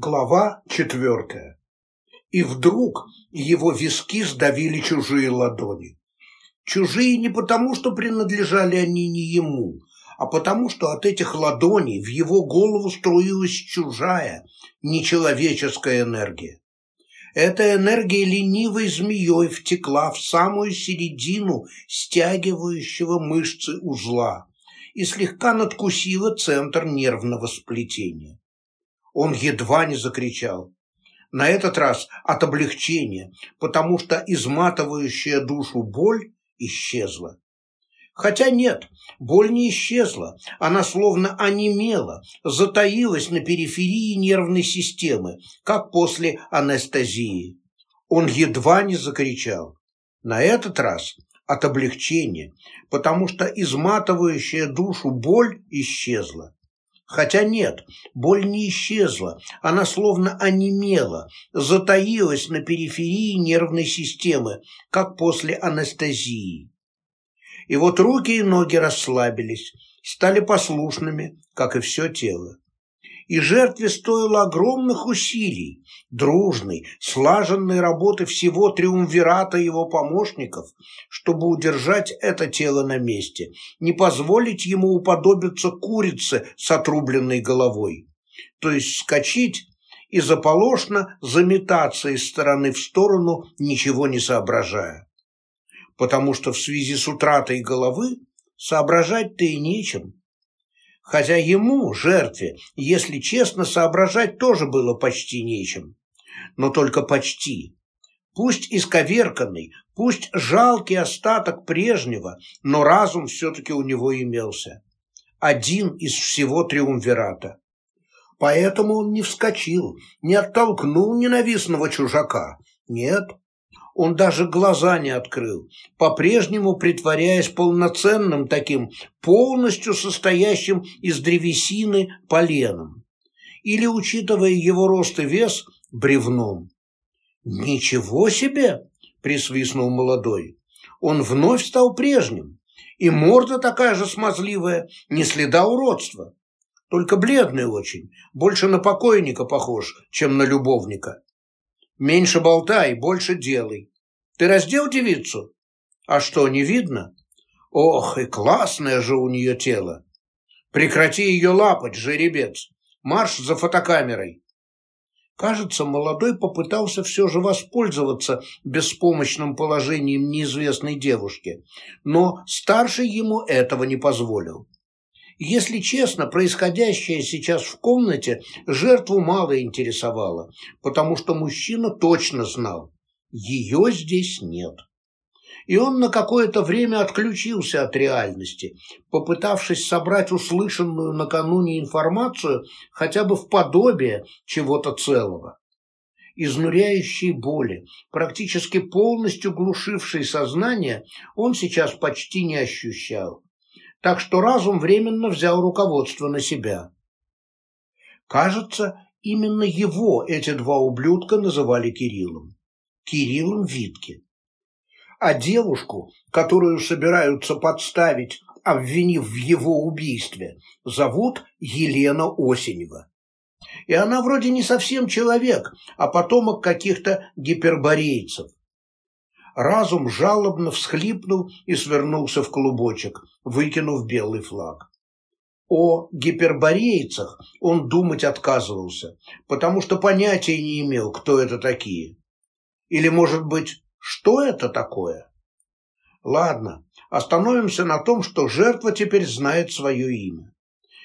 Глава четвертая. И вдруг его виски сдавили чужие ладони. Чужие не потому, что принадлежали они не ему, а потому, что от этих ладоней в его голову струилась чужая, нечеловеческая энергия. Эта энергия ленивой змеей втекла в самую середину стягивающего мышцы узла и слегка надкусила центр нервного сплетения. Он едва не закричал. На этот раз от облегчения, потому что изматывающая душу боль исчезла. Хотя нет, боль не исчезла, она словно онемела, затаилась на периферии нервной системы, как после анестезии. Он едва не закричал. На этот раз от облегчения, потому что изматывающая душу боль исчезла. Хотя нет, боль не исчезла, она словно онемела, затаилась на периферии нервной системы, как после анестезии. И вот руки и ноги расслабились, стали послушными, как и все тело и жертве стоило огромных усилий, дружной, слаженной работы всего триумвирата его помощников, чтобы удержать это тело на месте, не позволить ему уподобиться курице с отрубленной головой, то есть вскочить и заполошно заметаться из стороны в сторону, ничего не соображая. Потому что в связи с утратой головы соображать-то и нечем. Хотя ему, жертве, если честно, соображать тоже было почти нечем. Но только почти. Пусть исковерканный, пусть жалкий остаток прежнего, но разум все-таки у него имелся. Один из всего триумвирата. Поэтому он не вскочил, не оттолкнул ненавистного чужака. Нет, он даже глаза не открыл, по-прежнему притворяясь полноценным таким, полностью состоящим из древесины поленом. Или, учитывая его рост и вес, бревном. «Ничего себе!» – присвистнул молодой. Он вновь стал прежним, и морда такая же смазливая, не следа уродства. Только бледный очень, больше на покойника похож, чем на любовника. Меньше болтай, больше делай. Ты раздел девицу? А что, не видно? Ох, и классное же у нее тело. Прекрати ее лапать, жеребец. Марш за фотокамерой. Кажется, молодой попытался все же воспользоваться беспомощным положением неизвестной девушки, но старший ему этого не позволил. Если честно, происходящее сейчас в комнате жертву мало интересовало, потому что мужчина точно знал, ее здесь нет. И он на какое-то время отключился от реальности, попытавшись собрать услышанную накануне информацию хотя бы в подобие чего-то целого. Изнуряющей боли, практически полностью глушившей сознание, он сейчас почти не ощущал так что разум временно взял руководство на себя. Кажется, именно его эти два ублюдка называли Кириллом. Кириллом Витке. А девушку, которую собираются подставить, обвинив в его убийстве, зовут Елена Осенева. И она вроде не совсем человек, а потомок каких-то гиперборейцев. Разум жалобно всхлипнул и свернулся в клубочек, выкинув белый флаг. О гиперборейцах он думать отказывался, потому что понятия не имел, кто это такие. Или, может быть, что это такое? Ладно, остановимся на том, что жертва теперь знает свое имя.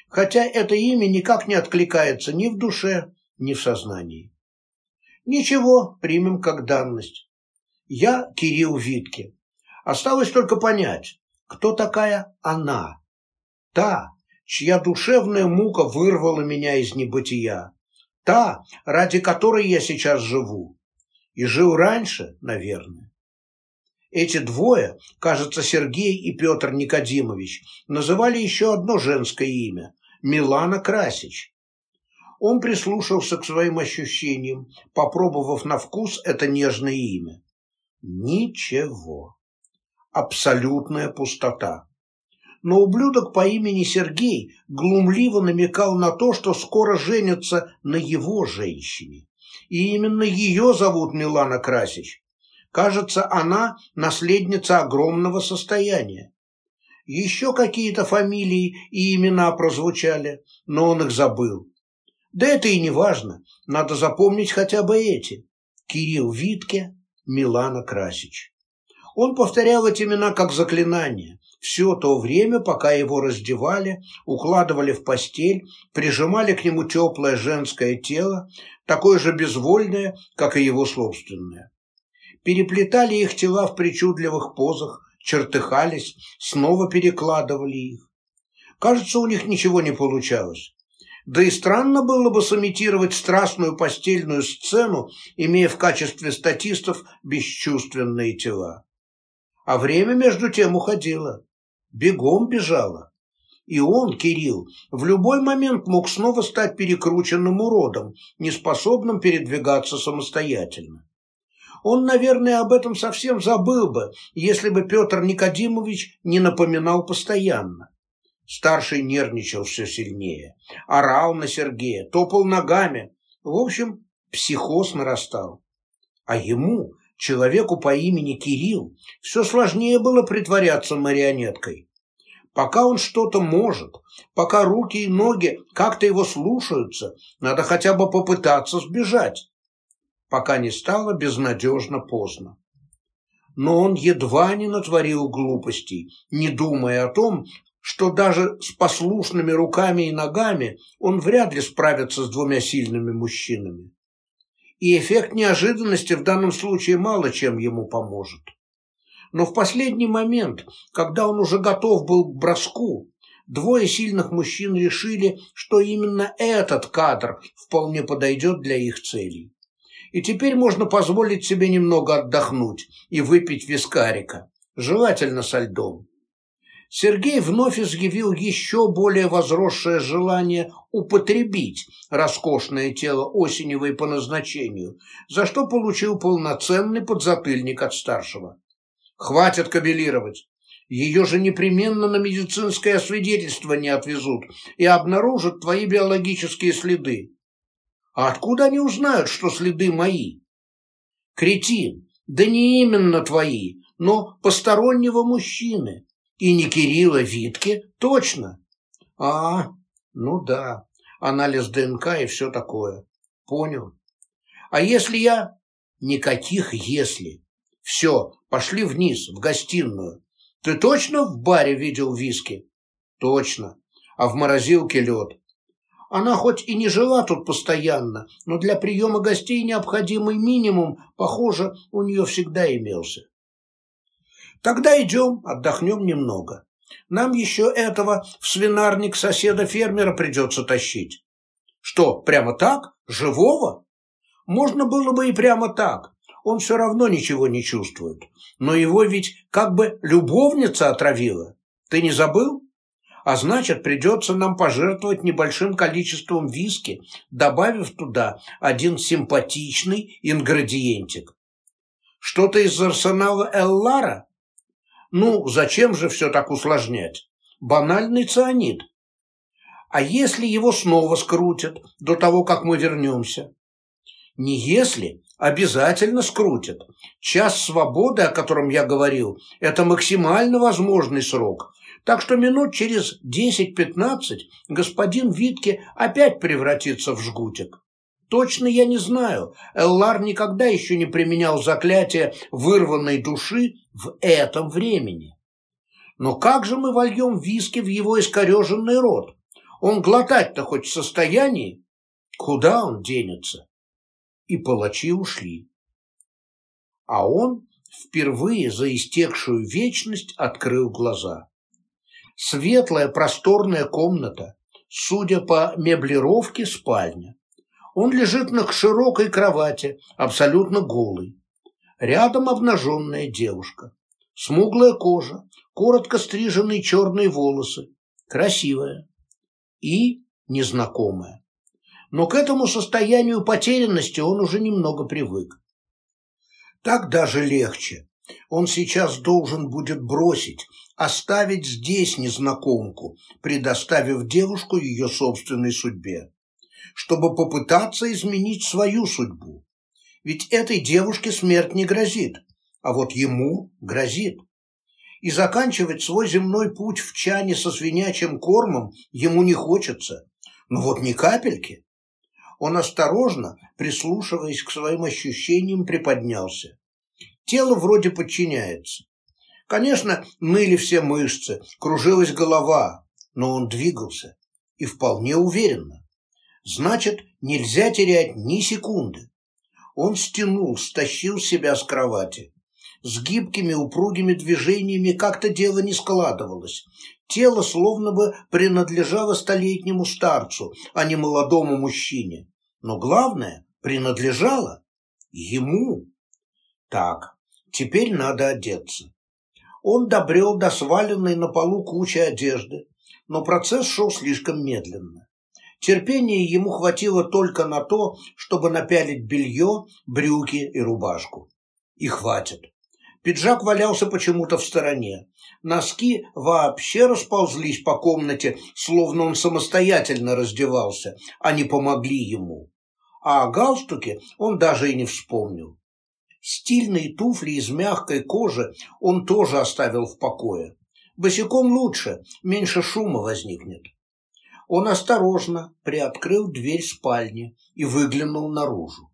Хотя это имя никак не откликается ни в душе, ни в сознании. Ничего, примем как данность. Я Кирилл Витке. Осталось только понять, кто такая она. Та, чья душевная мука вырвала меня из небытия. Та, ради которой я сейчас живу. И жил раньше, наверное. Эти двое, кажется, Сергей и Петр Никодимович, называли еще одно женское имя – Милана Красич. Он прислушался к своим ощущениям, попробовав на вкус это нежное имя. Ничего. Абсолютная пустота. но ублюдок по имени Сергей глумливо намекал на то, что скоро женится на его женщине. И именно ее зовут Милана Красич. Кажется, она наследница огромного состояния. Еще какие-то фамилии и имена прозвучали, но он их забыл. Да это и не важно, надо запомнить хотя бы эти. Кирилл Витке, Милана Красич. Он повторял эти имена как заклинание, все то время, пока его раздевали, укладывали в постель, прижимали к нему теплое женское тело, такое же безвольное, как и его собственное. Переплетали их тела в причудливых позах, чертыхались, снова перекладывали их. Кажется, у них ничего не получалось. Да и странно было бы сымитировать страстную постельную сцену, имея в качестве статистов бесчувственные тела. А время между тем уходило бегом бежала. И он, Кирилл, в любой момент мог снова стать перекрученным уродом, неспособным передвигаться самостоятельно. Он, наверное, об этом совсем забыл бы, если бы Петр Никодимович не напоминал постоянно. Старший нервничал все сильнее, орал на Сергея, топал ногами. В общем, психоз нарастал. А ему, человеку по имени Кирилл все сложнее было притворяться марионеткой. Пока он что-то может, пока руки и ноги как-то его слушаются, надо хотя бы попытаться сбежать, пока не стало безнадежно поздно. Но он едва не натворил глупостей, не думая о том, что даже с послушными руками и ногами он вряд ли справится с двумя сильными мужчинами и эффект неожиданности в данном случае мало чем ему поможет. Но в последний момент, когда он уже готов был к броску, двое сильных мужчин решили, что именно этот кадр вполне подойдет для их целей. И теперь можно позволить себе немного отдохнуть и выпить вискарика, желательно со льдом. Сергей вновь изъявил еще более возросшее желание употребить роскошное тело Осеневой по назначению, за что получил полноценный подзатыльник от старшего. «Хватит кабелировать. Ее же непременно на медицинское освидетельствование отвезут и обнаружат твои биологические следы. А откуда они узнают, что следы мои? Кретин, да не именно твои, но постороннего мужчины, и не Кирилла Витке, точно. А, ну да, анализ ДНК и все такое. Понял. А если я... Никаких «если». Все, пошли вниз, в гостиную. Ты точно в баре видел виски? Точно. А в морозилке лед. Она хоть и не жила тут постоянно, но для приема гостей необходимый минимум, похоже, у нее всегда имелся. Тогда идем, отдохнем немного. Нам еще этого в свинарник соседа-фермера придется тащить. Что, прямо так? Живого? Можно было бы и прямо так. Он все равно ничего не чувствует. Но его ведь как бы любовница отравила. Ты не забыл? А значит, придется нам пожертвовать небольшим количеством виски, добавив туда один симпатичный ингредиентик. Что-то из арсенала Эллара? Ну, зачем же все так усложнять? Банальный цианид. А если его снова скрутят до того, как мы вернемся? Не если, обязательно скрутят. Час свободы, о котором я говорил, это максимально возможный срок. Так что минут через 10-15 господин Витке опять превратится в жгутик. Точно я не знаю. Эллар никогда еще не применял заклятие вырванной души в этом времени. Но как же мы вольем виски в его искореженный рот? Он глотать-то хоть в состоянии? Куда он денется? И палачи ушли. А он впервые за истекшую вечность открыл глаза. Светлая просторная комната, судя по меблировке, спальня. Он лежит на широкой кровати, абсолютно голый. Рядом обнаженная девушка. Смуглая кожа, коротко стриженные черные волосы. Красивая. И незнакомая. Но к этому состоянию потерянности он уже немного привык. Так даже легче. Он сейчас должен будет бросить, оставить здесь незнакомку, предоставив девушку ее собственной судьбе, чтобы попытаться изменить свою судьбу. Ведь этой девушке смерть не грозит, а вот ему грозит. И заканчивать свой земной путь в чане со свинячим кормом ему не хочется. Но вот ни капельки. Он осторожно, прислушиваясь к своим ощущениям, приподнялся. Тело вроде подчиняется. Конечно, ныли все мышцы, кружилась голова, но он двигался и вполне уверенно. Значит, нельзя терять ни секунды. Он стянул, стащил себя с кровати. С гибкими упругими движениями как-то дело не складывалось. Тело словно бы принадлежало столетнему старцу, а не молодому мужчине. Но главное, принадлежало ему. Так, теперь надо одеться. Он добрел до сваленной на полу кучи одежды, но процесс шел слишком медленно. Терпения ему хватило только на то, чтобы напялить белье, брюки и рубашку. И хватит. Пиджак валялся почему-то в стороне. Носки вообще расползлись по комнате, словно он самостоятельно раздевался, а не помогли ему. А о галстуке он даже и не вспомнил. Стильные туфли из мягкой кожи он тоже оставил в покое. Босиком лучше, меньше шума возникнет. Он осторожно приоткрыл дверь спальни и выглянул наружу.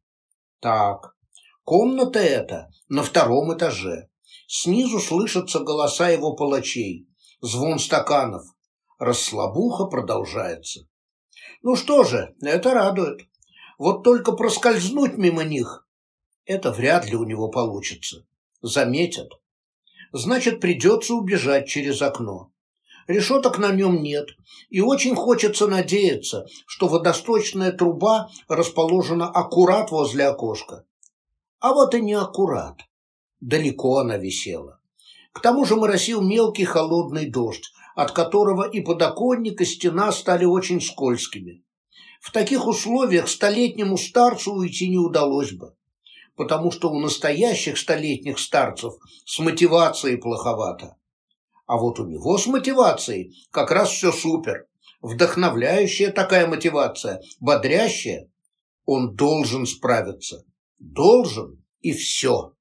Так, комната эта на втором этаже. Снизу слышатся голоса его палачей, звон стаканов. Расслабуха продолжается. Ну что же, это радует. Вот только проскользнуть мимо них это вряд ли у него получится. Заметят. Значит, придется убежать через окно. Решеток на нем нет, и очень хочется надеяться, что водосточная труба расположена аккурат возле окошка. А вот и не аккурат. Далеко она висела. К тому же моросил мелкий холодный дождь, от которого и подоконник, и стена стали очень скользкими. В таких условиях столетнему старцу уйти не удалось бы потому что у настоящих столетних старцев с мотивацией плоховато. А вот у него с мотивацией как раз все супер. Вдохновляющая такая мотивация, бодрящая. Он должен справиться. Должен и все.